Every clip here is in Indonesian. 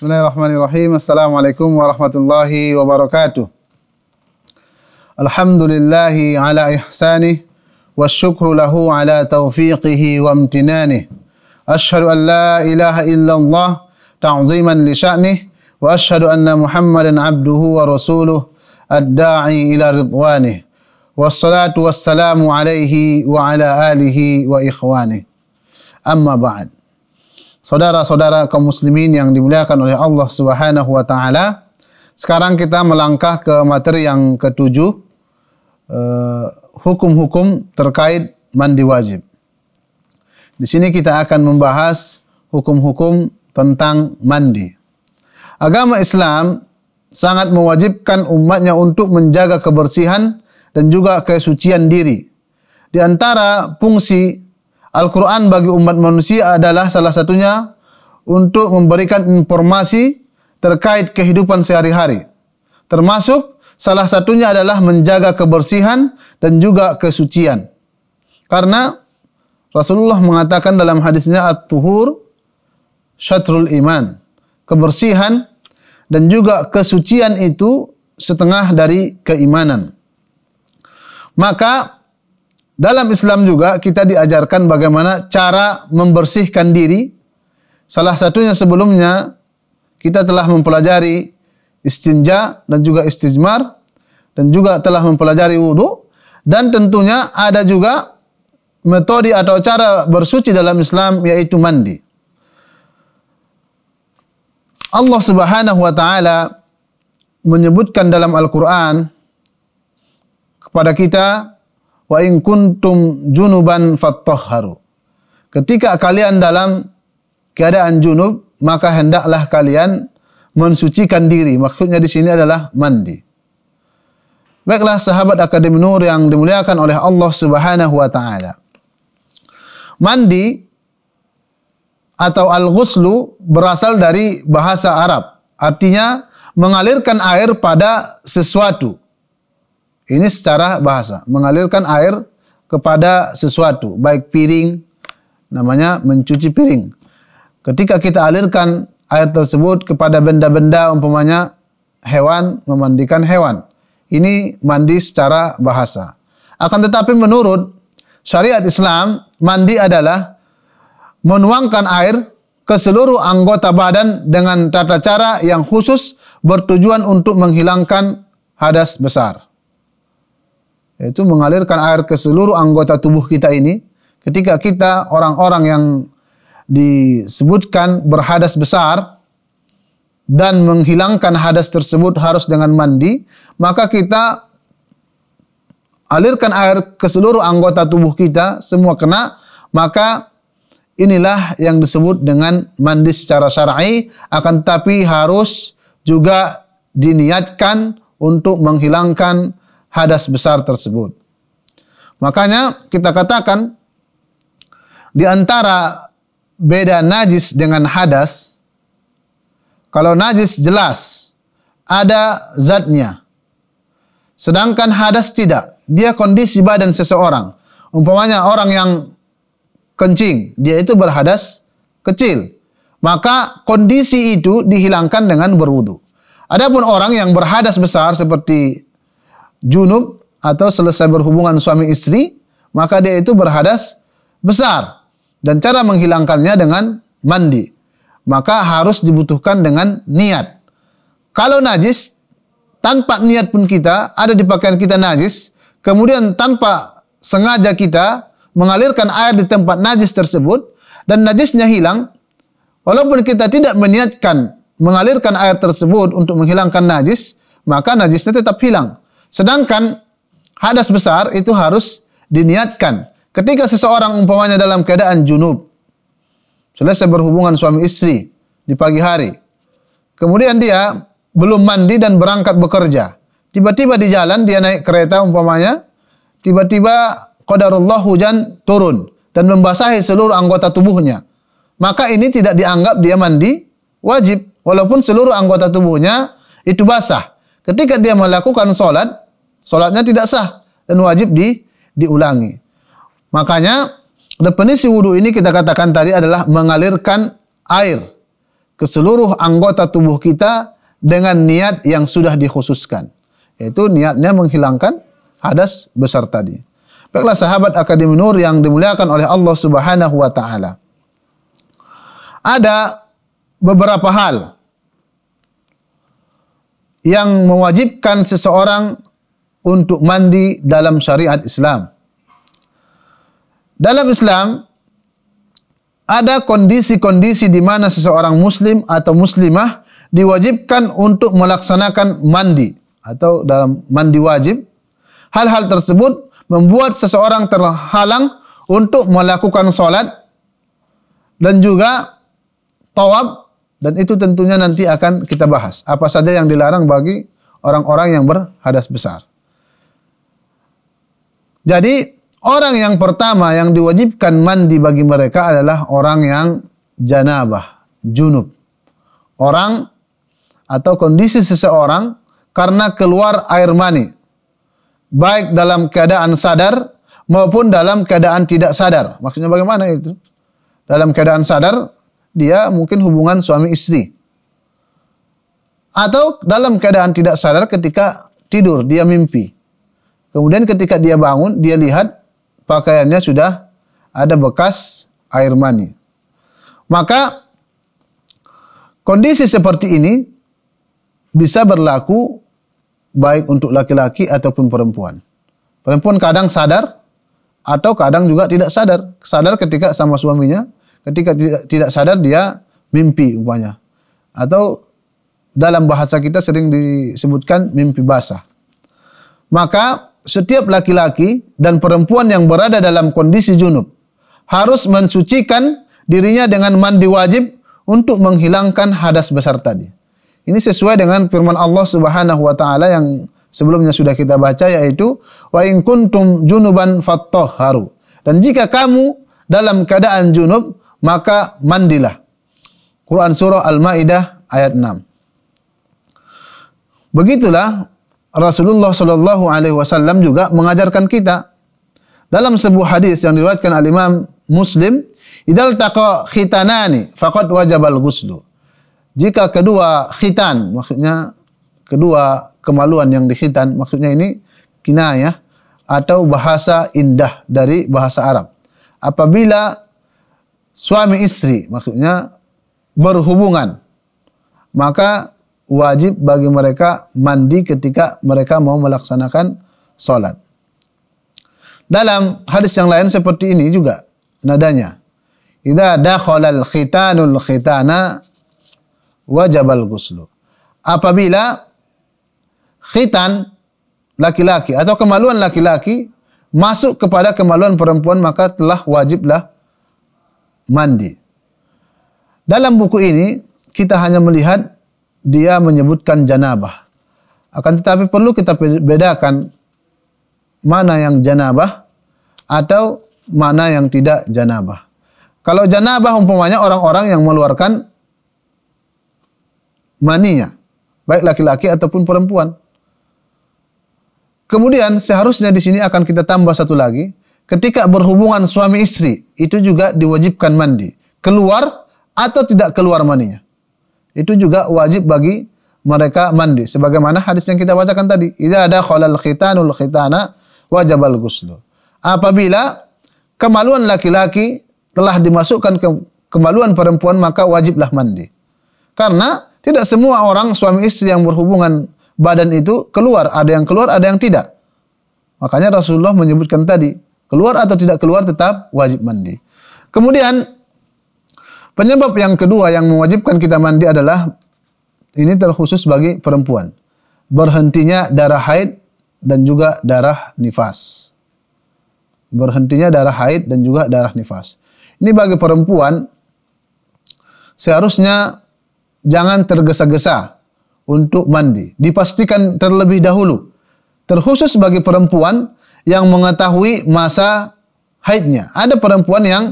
Bismillahirrahmanirrahim. Assalamualaikum warahmatullahi wabarakatuh. Alhamdulillahi ala ihsanih والشكر له على توفيقه وامتنانه أشهد أن لا إله إلا الله تعظيما لشأنه وأشهد أن محمدا عبده ورسوله الداعي إلى رضوانه والصلاة والسلام عليه وعلى آله وإخوانه أما بعد Saudara-saudara kaum muslimin yang dimuliakan oleh Allah Subhanahu wa taala, sekarang kita melangkah ke materi yang ketujuh, uh, hukum-hukum terkait mandi wajib. Di sini kita akan membahas hukum-hukum tentang mandi. Agama Islam sangat mewajibkan umatnya untuk menjaga kebersihan dan juga kesucian diri. Di antara fungsi Al-Quran bagi umat manusia adalah salah satunya untuk memberikan informasi terkait kehidupan sehari-hari. Termasuk salah satunya adalah menjaga kebersihan dan juga kesucian. Karena Rasulullah mengatakan dalam hadisnya at-tuhur syatrul iman. Kebersihan dan juga kesucian itu setengah dari keimanan. Maka dalam Islam juga kita diajarkan bagaimana cara membersihkan diri. Salah satunya sebelumnya kita telah mempelajari istinja dan juga istijmar dan juga telah mempelajari wudhu dan tentunya ada juga metode atau cara bersuci dalam Islam yaitu mandi. Allah Subhanahu wa taala menyebutkan dalam Al-Qur'an kepada kita wa in kuntum junuban fattahharu. Ketika kalian dalam keadaan junub, maka hendaklah kalian mensucikan diri. Maksudnya di sini adalah mandi. Baiklah sahabat Akademi Nur yang dimuliakan oleh Allah Subhanahu wa taala. Mandi atau al-ghuslu berasal dari bahasa Arab. Artinya mengalirkan air pada sesuatu. Ini secara bahasa, mengalirkan air kepada sesuatu, baik piring, namanya mencuci piring. Ketika kita alirkan air tersebut kepada benda-benda umpamanya hewan, memandikan hewan. Ini mandi secara bahasa. Akan tetapi menurut syariat Islam, mandi adalah menuangkan air ke seluruh anggota badan dengan tata cara yang khusus bertujuan untuk menghilangkan hadas besar yaitu mengalirkan air ke seluruh anggota tubuh kita ini ketika kita orang-orang yang disebutkan berhadas besar dan menghilangkan hadas tersebut harus dengan mandi maka kita alirkan air ke seluruh anggota tubuh kita semua kena maka inilah yang disebut dengan mandi secara syar'i. Akan tapi harus juga diniatkan untuk menghilangkan hadas besar tersebut. Makanya kita katakan di antara beda najis dengan hadas, kalau najis jelas ada zatnya, sedangkan hadas tidak. Dia kondisi badan seseorang. Umpamanya orang yang kencing, dia itu berhadas kecil. Maka kondisi itu dihilangkan dengan berwudu. Adapun orang yang berhadas besar seperti junub atau selesai berhubungan suami istri, maka dia itu berhadas besar. Dan cara menghilangkannya dengan mandi. Maka harus dibutuhkan dengan niat. Kalau najis, tanpa niat pun kita, ada di pakaian kita najis, kemudian tanpa sengaja kita mengalirkan air di tempat najis tersebut, dan najisnya hilang, walaupun kita tidak meniatkan mengalirkan air tersebut untuk menghilangkan najis, maka najisnya tetap hilang. Sedangkan hadas besar itu harus diniatkan. Ketika seseorang umpamanya dalam keadaan junub, selesai berhubungan suami istri di pagi hari, kemudian dia belum mandi dan berangkat bekerja. Tiba-tiba di jalan dia naik kereta umpamanya, tiba-tiba qadarullah hujan turun dan membasahi seluruh anggota tubuhnya. Maka ini tidak dianggap dia mandi wajib walaupun seluruh anggota tubuhnya itu basah. Ketika dia melakukan solat, solatnya tidak sah dan wajib di diulangi. Makanya definisi wudhu ini kita katakan tadi adalah mengalirkan air ke seluruh anggota tubuh kita dengan niat yang sudah dikhususkan. Yaitu niatnya menghilangkan hadas besar tadi. Baiklah sahabat Akademi Nur yang dimuliakan oleh Allah Subhanahu wa taala. Ada beberapa hal yang mewajibkan seseorang untuk mandi dalam syariat Islam. Dalam Islam ada kondisi-kondisi di mana seseorang muslim atau muslimah diwajibkan untuk melaksanakan mandi atau dalam mandi wajib. Hal-hal tersebut membuat seseorang terhalang untuk melakukan salat dan juga tawab dan itu tentunya nanti akan kita bahas apa saja yang dilarang bagi orang-orang yang berhadas besar. Jadi orang yang pertama yang diwajibkan mandi bagi mereka adalah orang yang janabah, junub. Orang atau kondisi seseorang karena keluar air mani. Baik dalam keadaan sadar maupun dalam keadaan tidak sadar. Maksudnya bagaimana itu? Dalam keadaan sadar, dia mungkin hubungan suami istri. Atau dalam keadaan tidak sadar ketika tidur, dia mimpi. Kemudian ketika dia bangun, dia lihat pakaiannya sudah ada bekas air mani. Maka kondisi seperti ini bisa berlaku baik untuk laki-laki ataupun perempuan. Perempuan kadang sadar atau kadang juga tidak sadar. Sadar ketika sama suaminya, ketika tidak, sadar dia mimpi umpamanya. Atau dalam bahasa kita sering disebutkan mimpi basah. Maka setiap laki-laki dan perempuan yang berada dalam kondisi junub harus mensucikan dirinya dengan mandi wajib untuk menghilangkan hadas besar tadi. Ini sesuai dengan firman Allah Subhanahu wa taala yang sebelumnya sudah kita baca yaitu wa in kuntum junuban fattahharu. Dan jika kamu dalam keadaan junub maka mandilah. Quran surah Al-Maidah ayat 6. Begitulah Rasulullah Shallallahu Alaihi Wasallam juga mengajarkan kita dalam sebuah hadis yang diriwayatkan al Imam Muslim, idal taqa khitanani faqad wajabal ghuslu. Jika kedua khitan, maksudnya kedua kemaluan yang dikhitan, maksudnya ini kinayah atau bahasa indah dari bahasa Arab. Apabila suami istri, maksudnya berhubungan, maka wajib bagi mereka mandi ketika mereka mau melaksanakan sholat. Dalam hadis yang lain seperti ini juga nadanya. Idza dakhalal khitanul khitana wajabal ghuslu. Apabila khitan laki-laki atau kemaluan laki-laki masuk kepada kemaluan perempuan maka telah wajiblah mandi. Dalam buku ini kita hanya melihat dia menyebutkan janabah. Akan tetapi perlu kita bedakan mana yang janabah atau mana yang tidak janabah. Kalau janabah umpamanya orang-orang yang mengeluarkan maninya, baik laki-laki ataupun perempuan. Kemudian seharusnya di sini akan kita tambah satu lagi, ketika berhubungan suami istri itu juga diwajibkan mandi, keluar atau tidak keluar maninya itu juga wajib bagi mereka mandi. Sebagaimana hadis yang kita bacakan tadi. Idza ada khalal khitanul khitana wajibal ghuslu. Apabila kemaluan laki-laki telah dimasukkan ke kemaluan perempuan maka wajiblah mandi. Karena tidak semua orang suami istri yang berhubungan badan itu keluar. Ada yang keluar ada yang tidak. Makanya Rasulullah menyebutkan tadi keluar atau tidak keluar tetap wajib mandi. Kemudian Penyebab yang kedua yang mewajibkan kita mandi adalah ini terkhusus bagi perempuan. Berhentinya darah haid dan juga darah nifas. Berhentinya darah haid dan juga darah nifas. Ini bagi perempuan seharusnya jangan tergesa-gesa untuk mandi. Dipastikan terlebih dahulu. Terkhusus bagi perempuan yang mengetahui masa haidnya. Ada perempuan yang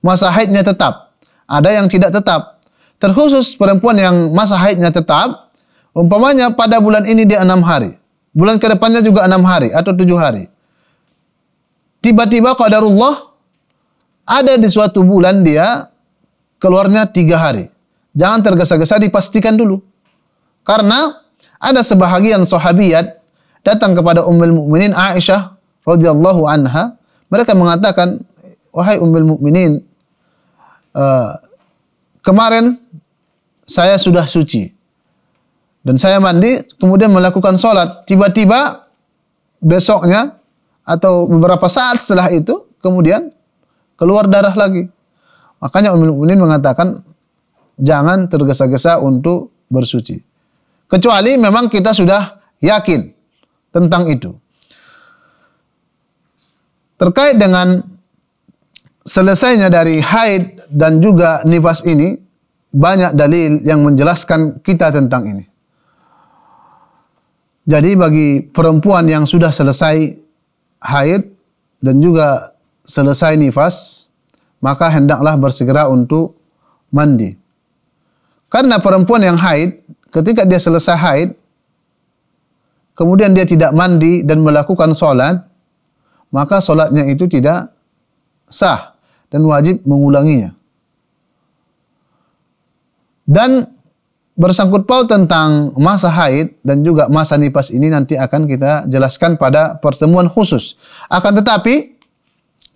masa haidnya tetap ada yang tidak tetap. Terkhusus perempuan yang masa haidnya tetap, umpamanya pada bulan ini dia enam hari, bulan ke depannya juga enam hari atau tujuh hari. Tiba-tiba qadarullah ada di suatu bulan dia keluarnya tiga hari. jangan tergesa-gesa dipastikan dulu. Karena ada sebahagian sahabiat datang kepada Ummul Mukminin Aisyah radhiyallahu anha, mereka mengatakan, "Wahai Ummul Mukminin, uh, kemarin saya sudah suci dan saya mandi, kemudian melakukan sholat. Tiba-tiba besoknya atau beberapa saat setelah itu, kemudian keluar darah lagi. Makanya Ummul Mukminin mengatakan jangan tergesa-gesa untuk bersuci. Kecuali memang kita sudah yakin tentang itu. Terkait dengan selesainya dari haid dan juga nifas ini, banyak dalil yang menjelaskan kita tentang ini. Jadi bagi perempuan yang sudah selesai haid dan juga selesai nifas, maka hendaklah bersegera untuk mandi. Karena perempuan yang haid ketika dia selesai haid, kemudian dia tidak mandi dan melakukan solat, maka solatnya itu tidak sah dan wajib mengulanginya. Dan bersangkut paut tentang masa haid dan juga masa nifas ini nanti akan kita jelaskan pada pertemuan khusus. Akan tetapi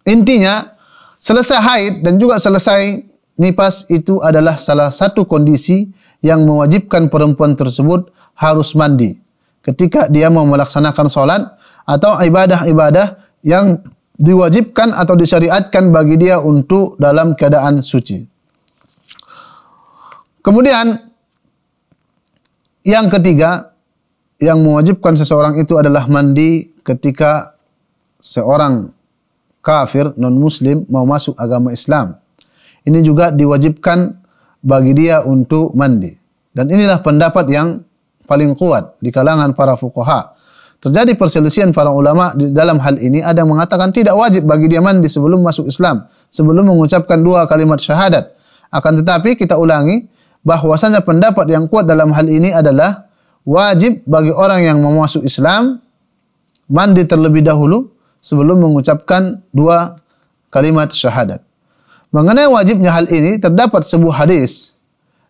intinya selesai haid dan juga selesai nifas itu adalah salah satu kondisi yang mewajibkan perempuan tersebut harus mandi ketika dia mau melaksanakan solat atau ibadah-ibadah yang diwajibkan atau disyariatkan bagi dia untuk dalam keadaan suci. Kemudian yang ketiga yang mewajibkan seseorang itu adalah mandi ketika seorang kafir non muslim mau masuk agama Islam. Ini juga diwajibkan bagi dia untuk mandi. Dan inilah pendapat yang paling kuat di kalangan para fuqaha. Terjadi perselisihan para ulama di dalam hal ini ada yang mengatakan tidak wajib bagi dia mandi sebelum masuk Islam, sebelum mengucapkan dua kalimat syahadat. Akan tetapi kita ulangi bahwasanya pendapat yang kuat dalam hal ini adalah wajib bagi orang yang mau masuk Islam mandi terlebih dahulu sebelum mengucapkan dua kalimat syahadat. Mengenai wajibnya hal ini terdapat sebuah hadis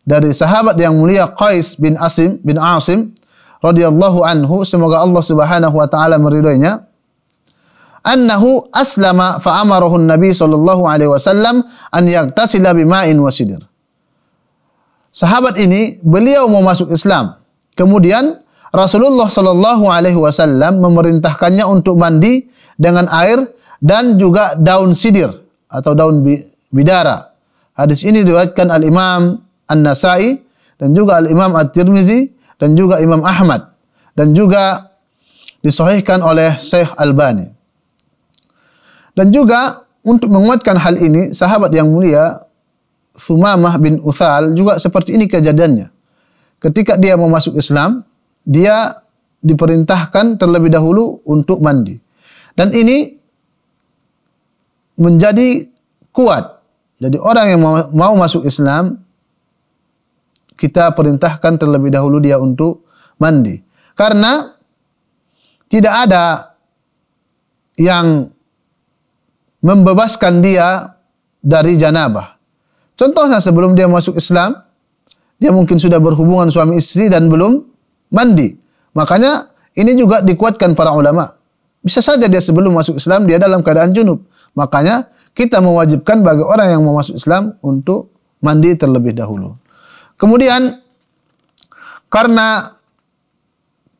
dari sahabat yang mulia Qais bin Asim bin Asim radhiyallahu anhu semoga Allah Subhanahu wa taala meridhoinya annahu aslama fa amarahu nabi sallallahu alaihi wasallam an yaghtasila bima'in wa sidr. Sahabat ini beliau mau masuk Islam. Kemudian Rasulullah sallallahu alaihi wasallam memerintahkannya untuk mandi dengan air dan juga daun sidir atau daun bidara. Hadis ini diriwayatkan Al-Imam An-Nasai dan juga Al-Imam At-Tirmizi dan juga Imam Ahmad dan juga disahihkan oleh Syekh Albani. Dan juga untuk menguatkan hal ini, sahabat yang mulia Thumamah bin Uthal juga seperti ini kejadiannya. Ketika dia mau masuk Islam, dia diperintahkan terlebih dahulu untuk mandi. Dan ini menjadi kuat jadi orang yang mau masuk Islam, kita perintahkan terlebih dahulu dia untuk mandi. Karena tidak ada yang membebaskan dia dari janabah. Contohnya sebelum dia masuk Islam, dia mungkin sudah berhubungan suami istri dan belum mandi. Makanya ini juga dikuatkan para ulama. Bisa saja dia sebelum masuk Islam dia dalam keadaan junub. Makanya kita mewajibkan bagi orang yang mau masuk Islam untuk mandi terlebih dahulu. Kemudian karena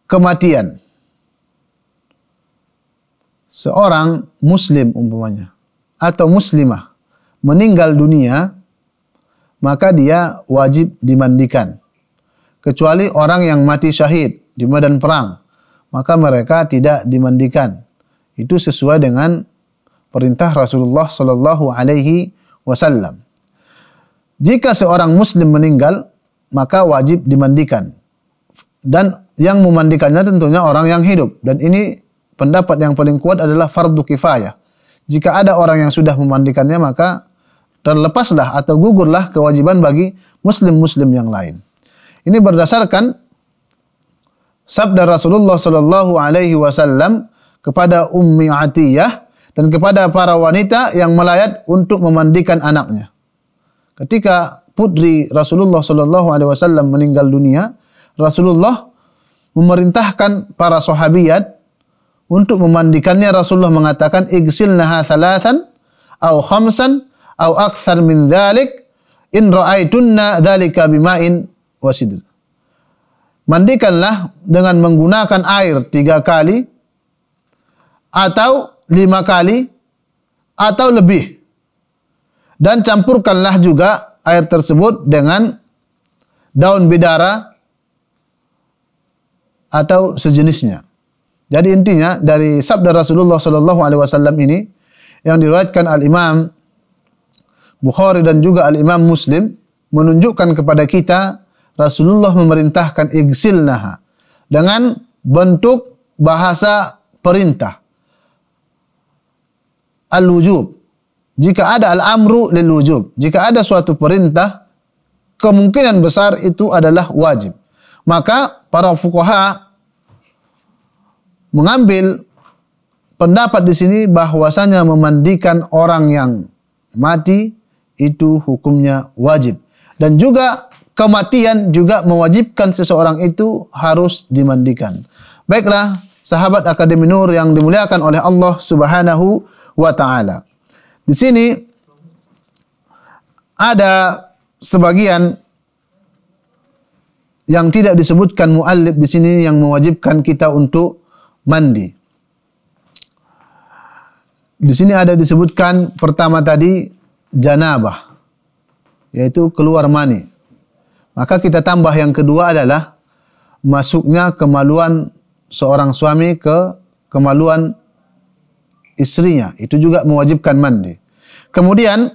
kematian seorang muslim umpamanya atau muslimah meninggal dunia maka dia wajib dimandikan kecuali orang yang mati syahid di medan perang maka mereka tidak dimandikan itu sesuai dengan perintah Rasulullah sallallahu alaihi wasallam. Jika seorang muslim meninggal, maka wajib dimandikan. Dan yang memandikannya tentunya orang yang hidup dan ini pendapat yang paling kuat adalah fardu kifayah. Jika ada orang yang sudah memandikannya maka terlepaslah atau gugurlah kewajiban bagi muslim-muslim yang lain. Ini berdasarkan sabda Rasulullah sallallahu alaihi wasallam kepada Ummi Atiyah dan kepada para wanita yang melayat untuk memandikan anaknya. Ketika putri Rasulullah Shallallahu Alaihi Wasallam meninggal dunia, Rasulullah memerintahkan para sahabiat untuk memandikannya. Rasulullah mengatakan, "Igsilnaha thalathan, au khamsan, au akthar min dhalik, in ra'aitunna dhalika bima'in wasidr." Mandikanlah dengan menggunakan air tiga kali, atau lima kali, atau lebih. Dan campurkanlah juga air tersebut dengan daun bidara atau sejenisnya. Jadi intinya dari sabda Rasulullah sallallahu alaihi wasallam ini yang diriwayatkan Al Imam Bukhari dan juga Al Imam Muslim menunjukkan kepada kita Rasulullah memerintahkan igsilnaha dengan bentuk bahasa perintah al-wujub jika ada al-amru lil wujub, jika ada suatu perintah, kemungkinan besar itu adalah wajib. Maka para fuqaha mengambil pendapat di sini bahwasanya memandikan orang yang mati itu hukumnya wajib. Dan juga kematian juga mewajibkan seseorang itu harus dimandikan. Baiklah, sahabat Akademi Nur yang dimuliakan oleh Allah Subhanahu wa taala. Di sini ada sebagian yang tidak disebutkan muallif di sini yang mewajibkan kita untuk mandi. Di sini ada disebutkan pertama tadi janabah yaitu keluar mani. Maka kita tambah yang kedua adalah masuknya kemaluan seorang suami ke kemaluan istrinya. Itu juga mewajibkan mandi. Kemudian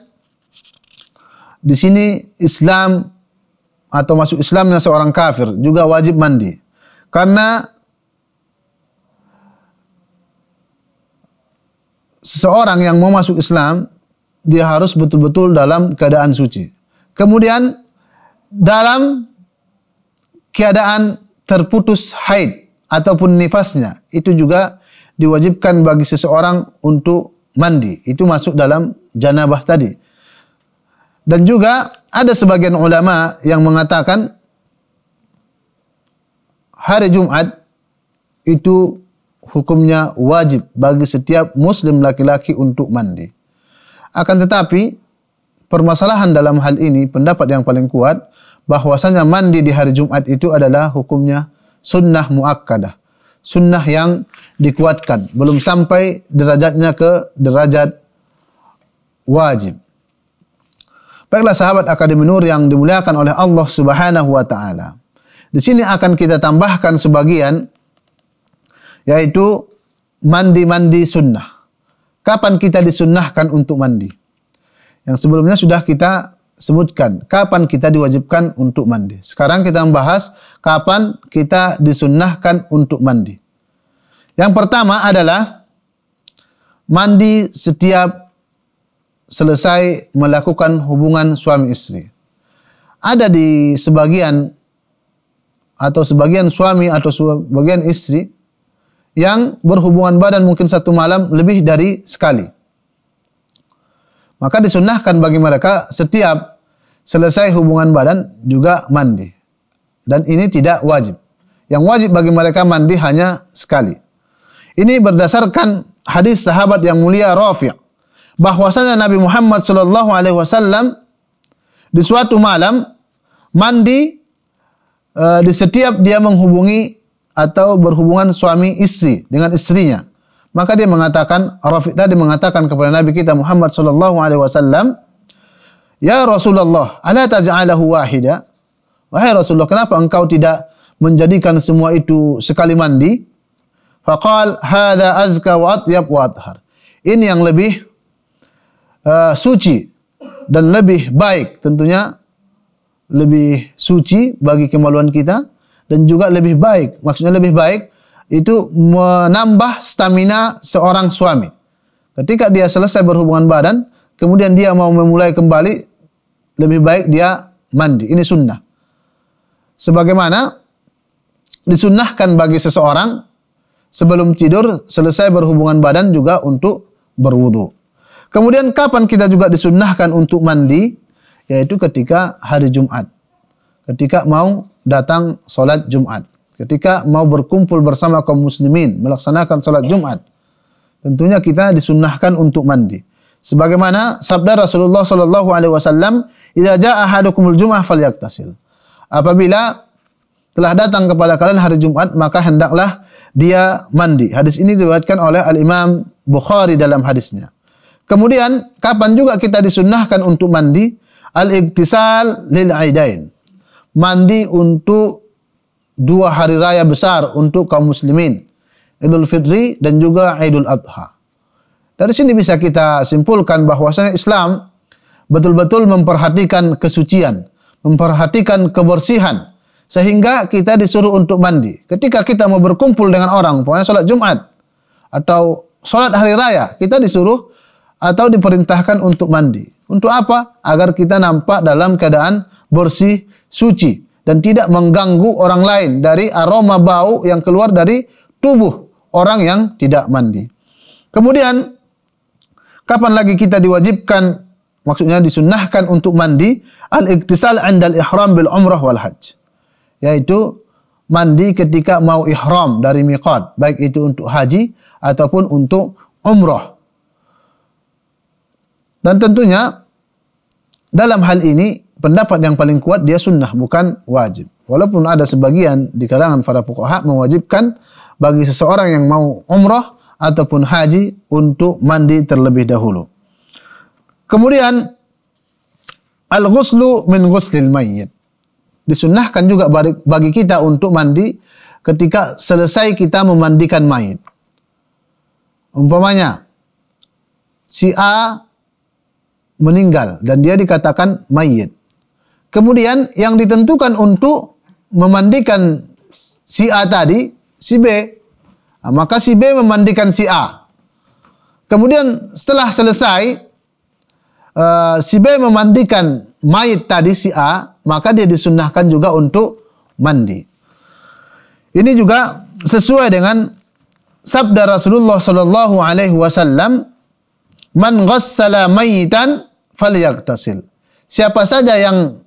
di sini Islam atau masuk Islamnya seorang kafir juga wajib mandi. Karena seseorang yang mau masuk Islam dia harus betul-betul dalam keadaan suci. Kemudian dalam keadaan terputus haid ataupun nifasnya itu juga diwajibkan bagi seseorang untuk mandi. Itu masuk dalam janabah tadi. Dan juga ada sebagian ulama yang mengatakan hari Jumat itu hukumnya wajib bagi setiap muslim laki-laki untuk mandi. Akan tetapi permasalahan dalam hal ini pendapat yang paling kuat bahwasanya mandi di hari Jumat itu adalah hukumnya sunnah muakkadah. Sunnah yang dikuatkan, belum sampai derajatnya ke derajat wajib. Baiklah sahabat Akademi Nur yang dimuliakan oleh Allah Subhanahu wa taala. Di sini akan kita tambahkan sebagian yaitu mandi-mandi sunnah. Kapan kita disunnahkan untuk mandi? Yang sebelumnya sudah kita sebutkan kapan kita diwajibkan untuk mandi. Sekarang kita membahas kapan kita disunnahkan untuk mandi. Yang pertama adalah mandi setiap selesai melakukan hubungan suami istri. Ada di sebagian atau sebagian suami atau sebagian istri yang berhubungan badan mungkin satu malam lebih dari sekali. Maka disunahkan bagi mereka setiap selesai hubungan badan juga mandi. Dan ini tidak wajib. Yang wajib bagi mereka mandi hanya sekali. Ini berdasarkan hadis sahabat yang mulia Rafi' bahwasanya Nabi Muhammad sallallahu alaihi wasallam di suatu malam mandi uh, di setiap dia menghubungi atau berhubungan suami istri dengan istrinya. Maka dia mengatakan Rafi tadi mengatakan kepada Nabi kita Muhammad sallallahu alaihi wasallam, "Ya Rasulullah, ala taj'alahu wahida?" Wahai Rasulullah, kenapa engkau tidak menjadikan semua itu sekali mandi? Faqal, "Hadza azka wa atyab wa athhar." Ini yang lebih uh, suci dan lebih baik tentunya lebih suci bagi kemaluan kita dan juga lebih baik maksudnya lebih baik itu menambah stamina seorang suami ketika dia selesai berhubungan badan kemudian dia mau memulai kembali lebih baik dia mandi ini sunnah sebagaimana disunnahkan bagi seseorang sebelum tidur selesai berhubungan badan juga untuk berwudu Kemudian kapan kita juga disunnahkan untuk mandi? yaitu ketika hari Jumat. Ketika mau datang solat Jumat. Ketika mau berkumpul bersama kaum muslimin melaksanakan solat Jumat. Tentunya kita disunnahkan untuk mandi. Sebagaimana sabda Rasulullah sallallahu alaihi wasallam, "Idza jaa ahadukumul jum'ah falyaktasil." Apabila telah datang kepada kalian hari Jumat, maka hendaklah dia mandi. Hadis ini diriwayatkan oleh Al-Imam Bukhari dalam hadisnya. Kemudian, kapan juga kita disunnahkan untuk mandi? Al-iktisal lil aidain. Mandi untuk dua hari raya besar untuk kaum muslimin. Idul Fitri dan juga Idul Adha. Dari sini bisa kita simpulkan bahwasanya Islam betul-betul memperhatikan kesucian, memperhatikan kebersihan, sehingga kita disuruh untuk mandi. Ketika kita mau berkumpul dengan orang, pokoknya sholat Jumat atau sholat hari raya, kita disuruh atau diperintahkan untuk mandi. Untuk apa? Agar kita nampak dalam keadaan bersih, suci dan tidak mengganggu orang lain dari aroma bau yang keluar dari tubuh orang yang tidak mandi. Kemudian kapan lagi kita diwajibkan maksudnya disunnahkan untuk mandi al-iktisal 'inda al-ihram bil umrah wal hajj yaitu mandi ketika mau ihram dari miqat, baik itu untuk haji ataupun untuk umrah. Dan tentunya dalam hal ini pendapat yang paling kuat dia sunnah bukan wajib. Walaupun ada sebagian di kalangan para fuqaha mewajibkan bagi seseorang yang mau umrah ataupun haji untuk mandi terlebih dahulu. Kemudian al-ghuslu min ghuslil mayyit disunnahkan juga bagi kita untuk mandi ketika selesai kita memandikan mayit. Umpamanya, si A meninggal dan dia dikatakan mayit. Kemudian yang ditentukan untuk memandikan si A tadi, si B. Nah, maka si B memandikan si A. Kemudian setelah selesai, uh, si B memandikan mayit tadi si A, maka dia disunnahkan juga untuk mandi. Ini juga sesuai dengan sabda Rasulullah sallallahu alaihi wasallam, "Man ghassala mayitan falyagtasil." Siapa saja yang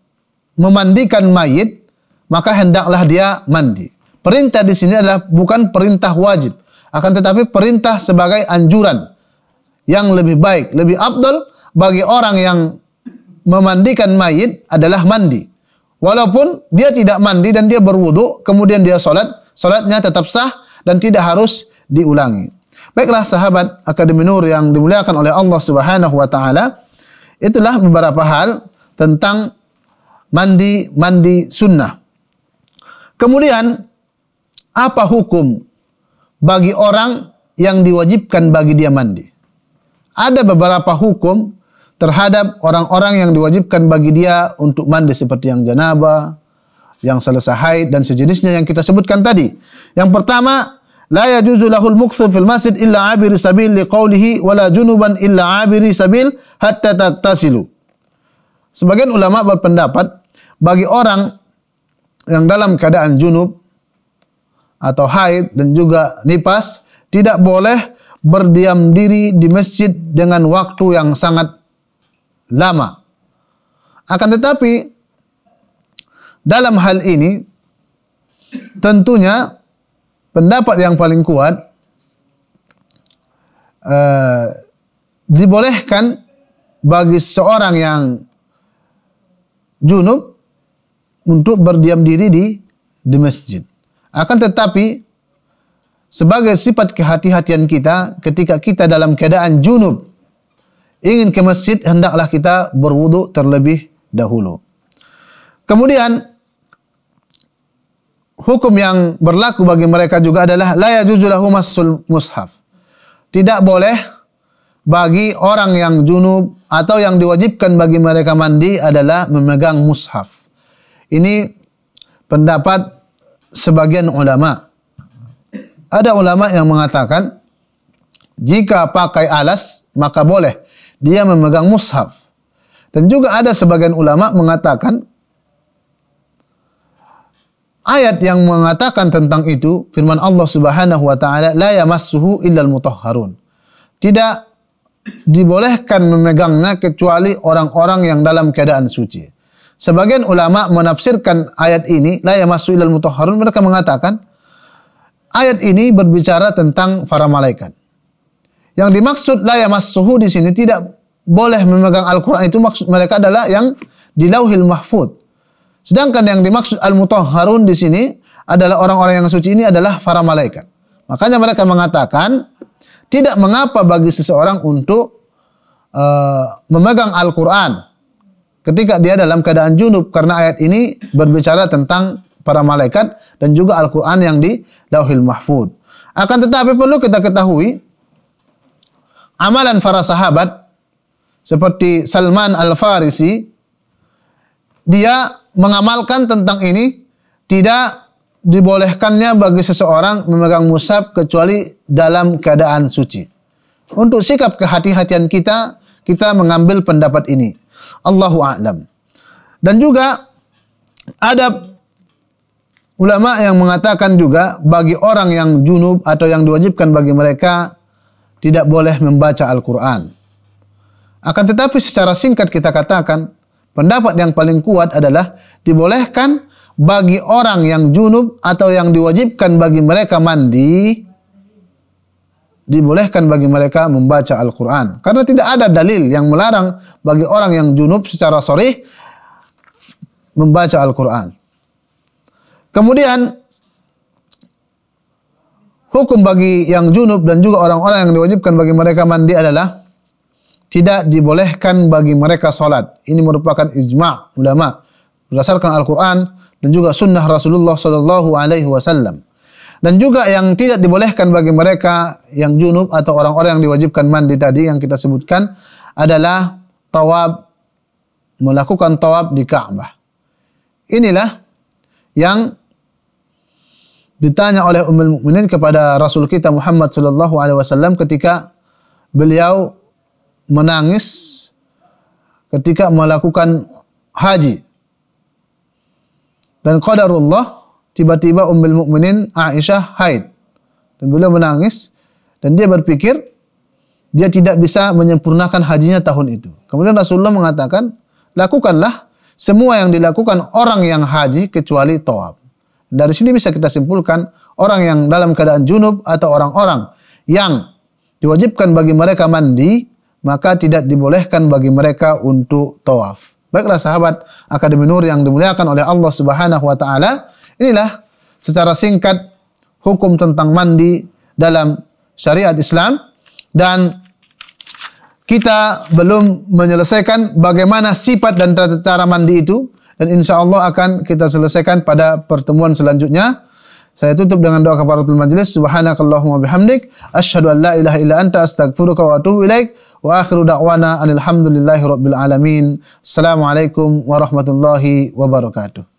memandikan mayit, maka hendaklah dia mandi. Perintah di sini adalah bukan perintah wajib, akan tetapi perintah sebagai anjuran yang lebih baik, lebih abdul bagi orang yang memandikan mayit adalah mandi. Walaupun dia tidak mandi dan dia berwudu, kemudian dia solat, solatnya tetap sah dan tidak harus diulangi. Baiklah sahabat Akademi Nur yang dimuliakan oleh Allah Subhanahu wa taala, itulah beberapa hal tentang mandi mandi sunnah. Kemudian apa hukum bagi orang yang diwajibkan bagi dia mandi? Ada beberapa hukum terhadap orang-orang yang diwajibkan bagi dia untuk mandi seperti yang janabah, yang selesai haid dan sejenisnya yang kita sebutkan tadi. Yang pertama, la yajuzu lahul mukthu fil masjid illa abiri sabil liqaulihi wala junuban illa abiri sabil hatta tattasilu. Sebagian ulama berpendapat bagi orang yang dalam keadaan junub atau haid dan juga nipas tidak boleh berdiam diri di masjid dengan waktu yang sangat lama. Akan tetapi dalam hal ini tentunya pendapat yang paling kuat uh, dibolehkan bagi seorang yang junub untuk berdiam diri di di masjid. Akan tetapi sebagai sifat kehati-hatian kita ketika kita dalam keadaan junub ingin ke masjid, hendaklah kita berwudu terlebih dahulu. Kemudian hukum yang berlaku bagi mereka juga adalah la yajuzu lahu masul mushaf. Tidak boleh bagi orang yang junub atau yang diwajibkan bagi mereka mandi adalah memegang mushaf. Ini pendapat sebagian ulama. Ada ulama yang mengatakan jika pakai alas maka boleh dia memegang mushaf. Dan juga ada sebagian ulama mengatakan ayat yang mengatakan tentang itu firman Allah Subhanahu wa taala la yamassuhu illal mutahharun. Tidak dibolehkan memegangnya kecuali orang-orang yang dalam keadaan suci. Sebagian ulama menafsirkan ayat ini la yamassu ilal mutahharun mereka mengatakan ayat ini berbicara tentang para malaikat. Yang dimaksud la yamassuhu di sini tidak boleh memegang Al-Qur'an itu maksud mereka adalah yang di Lauhil Mahfud. Sedangkan yang dimaksud al-mutahharun di sini adalah orang-orang yang suci ini adalah para malaikat. Makanya mereka mengatakan tidak mengapa bagi seseorang untuk uh, memegang Al-Quran ketika dia dalam keadaan junub karena ayat ini berbicara tentang para malaikat dan juga Al-Quran yang di Lauhil Mahfud. Akan tetapi perlu kita ketahui amalan para sahabat seperti Salman Al-Farisi dia mengamalkan tentang ini tidak dibolehkannya bagi seseorang memegang mushaf kecuali dalam keadaan suci. Untuk sikap kehati-hatian kita, kita mengambil pendapat ini. Allahu a'lam. Dan juga ada ulama yang mengatakan juga bagi orang yang junub atau yang diwajibkan bagi mereka tidak boleh membaca Al-Qur'an. Akan tetapi secara singkat kita katakan pendapat yang paling kuat adalah dibolehkan bagi orang yang junub atau yang diwajibkan bagi mereka mandi dibolehkan bagi mereka membaca Al-Quran. Karena tidak ada dalil yang melarang bagi orang yang junub secara sorih membaca Al-Quran. Kemudian, hukum bagi yang junub dan juga orang-orang yang diwajibkan bagi mereka mandi adalah tidak dibolehkan bagi mereka solat. Ini merupakan ijma' ulama berdasarkan Al-Quran dan juga sunnah Rasulullah Sallallahu Alaihi Wasallam. Dan juga yang tidak dibolehkan bagi mereka yang junub atau orang-orang yang diwajibkan mandi tadi yang kita sebutkan adalah tawab melakukan tawab di Ka'bah. Inilah yang ditanya oleh Ummul Mukminin kepada Rasul kita Muhammad sallallahu alaihi wasallam ketika beliau menangis ketika melakukan haji. Dan qadarullah tiba-tiba Ummul Mukminin Aisyah haid. Dan beliau menangis dan dia berpikir dia tidak bisa menyempurnakan hajinya tahun itu. Kemudian Rasulullah mengatakan, lakukanlah semua yang dilakukan orang yang haji kecuali tawaf. Dari sini bisa kita simpulkan orang yang dalam keadaan junub atau orang-orang yang diwajibkan bagi mereka mandi, maka tidak dibolehkan bagi mereka untuk tawaf. Baiklah sahabat Akademi Nur yang dimuliakan oleh Allah Subhanahu wa taala, Inilah secara singkat hukum tentang mandi dalam syariat Islam. Dan kita belum menyelesaikan bagaimana sifat dan cara mandi itu. Dan insya Allah akan kita selesaikan pada pertemuan selanjutnya. Saya tutup dengan doa kafaratul majlis. Subhanakallahumma bihamdik. Asyhadu an la ilaha illa anta astaghfiruka wa atubu ilaik وآخر دعوانا أن الحمد لله رب العالمين. السلام عليكم ورحمة الله وبركاته.